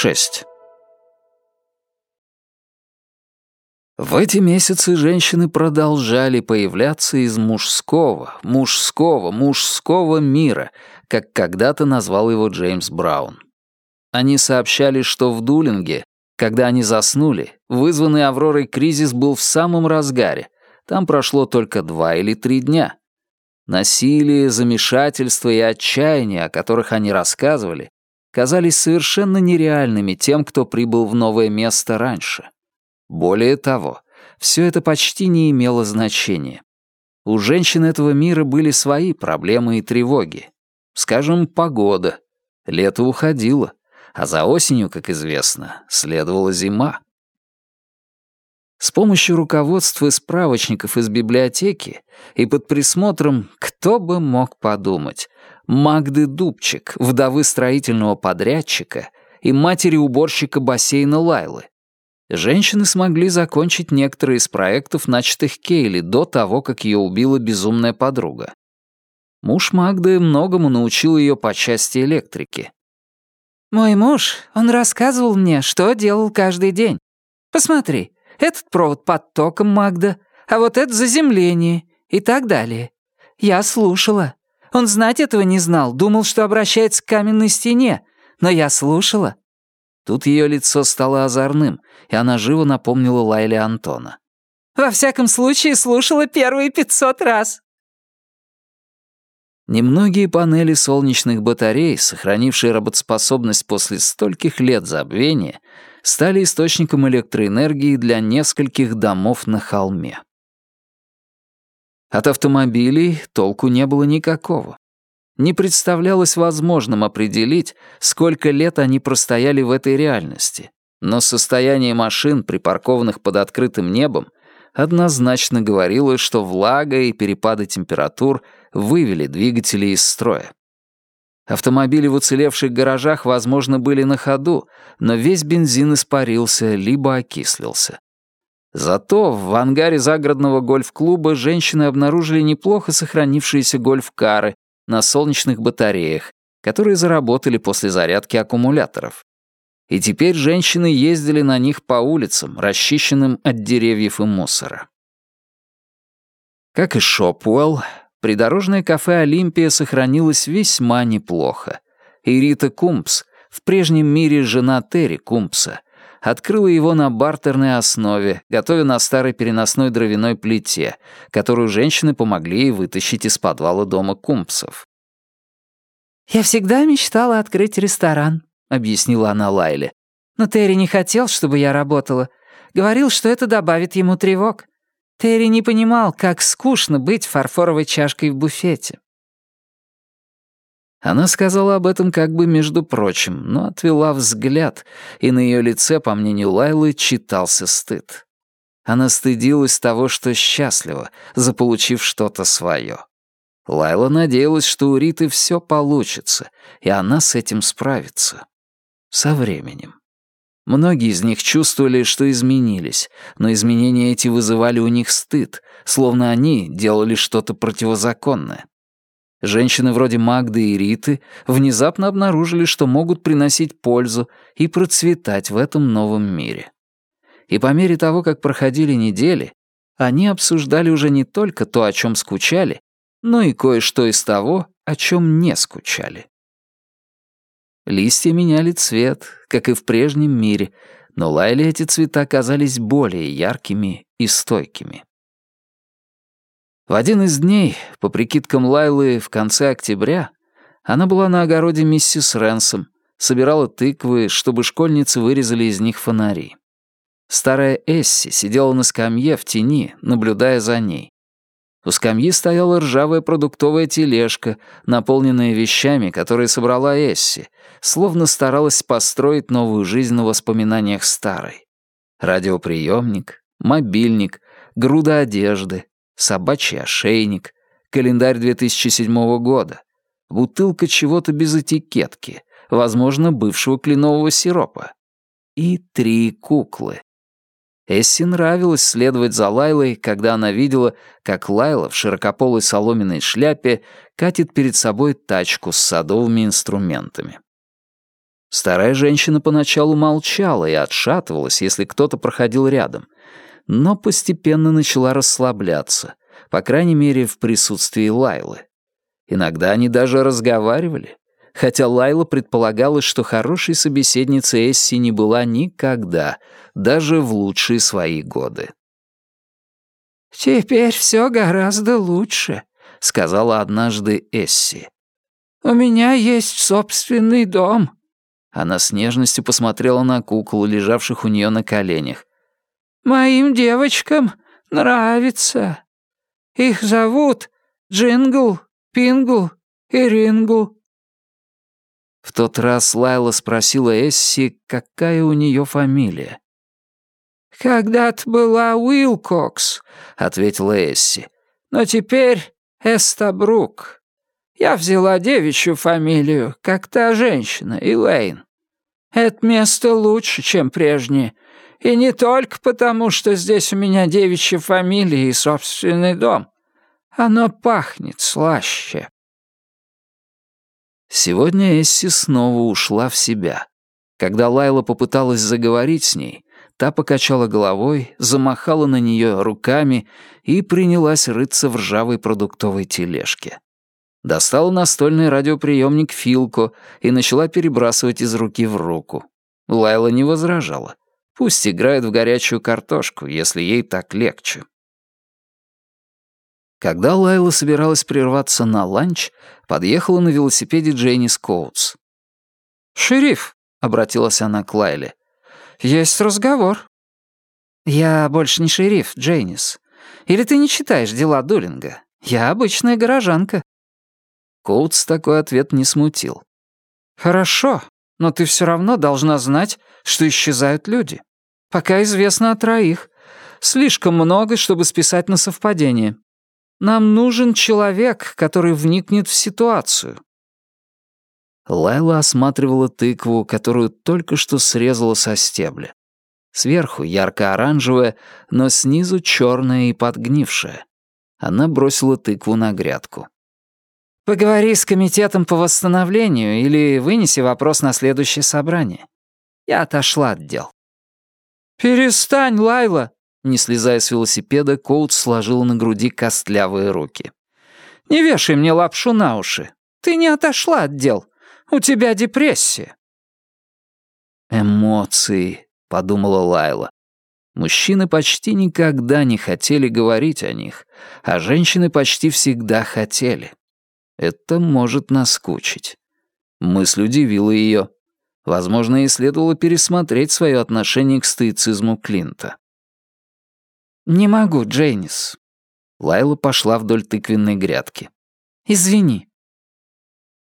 6. В эти месяцы женщины продолжали появляться из мужского, мужского, мужского мира, как когда-то назвал его Джеймс Браун. Они сообщали, что в Дулинге, когда они заснули, вызванный Авророй кризис был в самом разгаре. Там прошло только два или три дня. Насилие, замешательство и отчаяние, о которых они рассказывали, казались совершенно нереальными тем, кто прибыл в новое место раньше. Более того, все это почти не имело значения. У женщин этого мира были свои проблемы и тревоги. Скажем, погода. Лето уходило, а за осенью, как известно, следовала зима. С помощью руководства и справочников из библиотеки и под присмотром, кто бы мог подумать, Магды Дубчик, вдовы строительного подрядчика и матери уборщика бассейна Лайлы. Женщины смогли закончить некоторые из проектов, начатых Кейли до того, как ее убила безумная подруга. Муж Магды многому научил ее по части электрики. «Мой муж, он рассказывал мне, что делал каждый день. Посмотри, этот провод под током Магда, а вот это заземление и так далее. Я слушала. Он знать этого не знал, думал, что обращается к каменной стене, но я слушала». Тут ее лицо стало озорным, и она живо напомнила Лайле Антона. «Во всяком случае, слушала первые пятьсот раз». Немногие панели солнечных батарей, сохранившие работоспособность после стольких лет забвения, стали источником электроэнергии для нескольких домов на холме. От автомобилей толку не было никакого. Не представлялось возможным определить, сколько лет они простояли в этой реальности, но состояние машин, припаркованных под открытым небом, однозначно говорило, что влага и перепады температур вывели двигатели из строя. Автомобили в уцелевших гаражах, возможно, были на ходу, но весь бензин испарился либо окислился. Зато в ангаре загородного гольф-клуба женщины обнаружили неплохо сохранившиеся гольф-кары на солнечных батареях, которые заработали после зарядки аккумуляторов. И теперь женщины ездили на них по улицам, расчищенным от деревьев и мусора. Как и Шопуэлл, придорожное кафе «Олимпия» сохранилось весьма неплохо. И Рита Кумпс, в прежнем мире жена Терри Кумпса, открыла его на бартерной основе, готовя на старой переносной дровяной плите, которую женщины помогли ей вытащить из подвала дома Кумпсов. «Я всегда мечтала открыть ресторан», — объяснила она Лайле. «Но Терри не хотел, чтобы я работала. Говорил, что это добавит ему тревог. Терри не понимал, как скучно быть фарфоровой чашкой в буфете. Она сказала об этом как бы между прочим, но отвела взгляд, и на ее лице, по мнению Лайлы, читался стыд. Она стыдилась того, что счастлива, заполучив что-то свое. Лайла надеялась, что у Риты все получится, и она с этим справится. Со временем. Многие из них чувствовали, что изменились, но изменения эти вызывали у них стыд, словно они делали что-то противозаконное. Женщины вроде Магды и Риты внезапно обнаружили, что могут приносить пользу и процветать в этом новом мире. И по мере того, как проходили недели, они обсуждали уже не только то, о чем скучали, но и кое-что из того, о чем не скучали. Листья меняли цвет, как и в прежнем мире, но Лайле эти цвета казались более яркими и стойкими. В один из дней, по прикидкам Лайлы, в конце октября, она была на огороде миссис Ренсом, собирала тыквы, чтобы школьницы вырезали из них фонари. Старая Эсси сидела на скамье в тени, наблюдая за ней. У скамьи стояла ржавая продуктовая тележка, наполненная вещами, которые собрала Эсси, словно старалась построить новую жизнь на воспоминаниях старой. Радиоприемник, мобильник, груда одежды, собачий ошейник, календарь 2007 года, бутылка чего-то без этикетки, возможно, бывшего кленового сиропа. И три куклы. Эсси нравилось следовать за Лайлой, когда она видела, как Лайла в широкополой соломенной шляпе катит перед собой тачку с садовыми инструментами. Старая женщина поначалу молчала и отшатывалась, если кто-то проходил рядом, но постепенно начала расслабляться, по крайней мере, в присутствии Лайлы. Иногда они даже разговаривали, хотя Лайла предполагала, что хорошей собеседницей Эсси не была никогда, даже в лучшие свои годы. «Теперь все гораздо лучше», — сказала однажды Эсси. «У меня есть собственный дом». Она с нежностью посмотрела на кукол, лежавших у нее на коленях. «Моим девочкам нравится. Их зовут Джингл, Пингл и Рингл». В тот раз Лайла спросила Эсси, какая у нее фамилия. «Когда-то была Уилкокс», — ответила Эсси. «Но теперь Эстабрук. Я взяла девичью фамилию, как та женщина, Элейн. Это место лучше, чем прежнее. И не только потому, что здесь у меня девичья фамилия и собственный дом. Оно пахнет слаще». Сегодня Эсси снова ушла в себя. Когда Лайла попыталась заговорить с ней, та покачала головой, замахала на нее руками и принялась рыться в ржавой продуктовой тележке. Достала настольный радиоприемник Филко и начала перебрасывать из руки в руку. Лайла не возражала. Пусть играет в горячую картошку, если ей так легче. Когда Лайла собиралась прерваться на ланч, подъехала на велосипеде Джейнис Коутс. «Шериф», — обратилась она к Лайле, — «есть разговор». «Я больше не шериф, Джейнис. Или ты не читаешь дела Дулинга? Я обычная горожанка». Коутс такой ответ не смутил. «Хорошо, но ты все равно должна знать, что исчезают люди. Пока известно о троих. Слишком много, чтобы списать на совпадение. Нам нужен человек, который вникнет в ситуацию». Лайла осматривала тыкву, которую только что срезала со стебля. Сверху ярко-оранжевая, но снизу черная и подгнившая. Она бросила тыкву на грядку. «Поговори с комитетом по восстановлению или вынеси вопрос на следующее собрание. Я отошла от дел». «Перестань, Лайла!» Не слезая с велосипеда, Коут сложил на груди костлявые руки. «Не вешай мне лапшу на уши. Ты не отошла от дел. У тебя депрессия». «Эмоции», — подумала Лайла. Мужчины почти никогда не хотели говорить о них, а женщины почти всегда хотели. Это может наскучить. Мысль удивила ее. Возможно, ей следовало пересмотреть свое отношение к стоицизму Клинта. «Не могу, Джейнис». Лайла пошла вдоль тыквенной грядки. «Извини».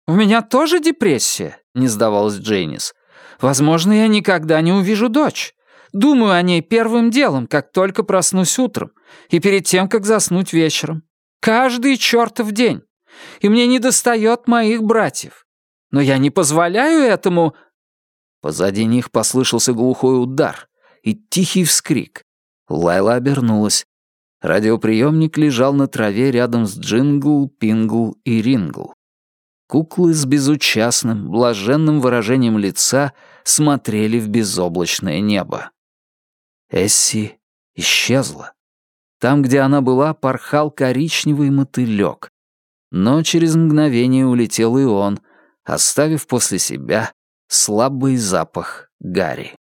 «У меня тоже депрессия», — не сдавалась Джейнис. «Возможно, я никогда не увижу дочь. Думаю о ней первым делом, как только проснусь утром, и перед тем, как заснуть вечером. Каждый чертов день. И мне недостает моих братьев. Но я не позволяю этому...» Позади них послышался глухой удар и тихий вскрик. Лайла обернулась. Радиоприемник лежал на траве рядом с Джингл, Пингл и Рингл. Куклы с безучастным, блаженным выражением лица смотрели в безоблачное небо. Эсси исчезла. Там, где она была, порхал коричневый мотылёк. Но через мгновение улетел и он, оставив после себя слабый запах гари.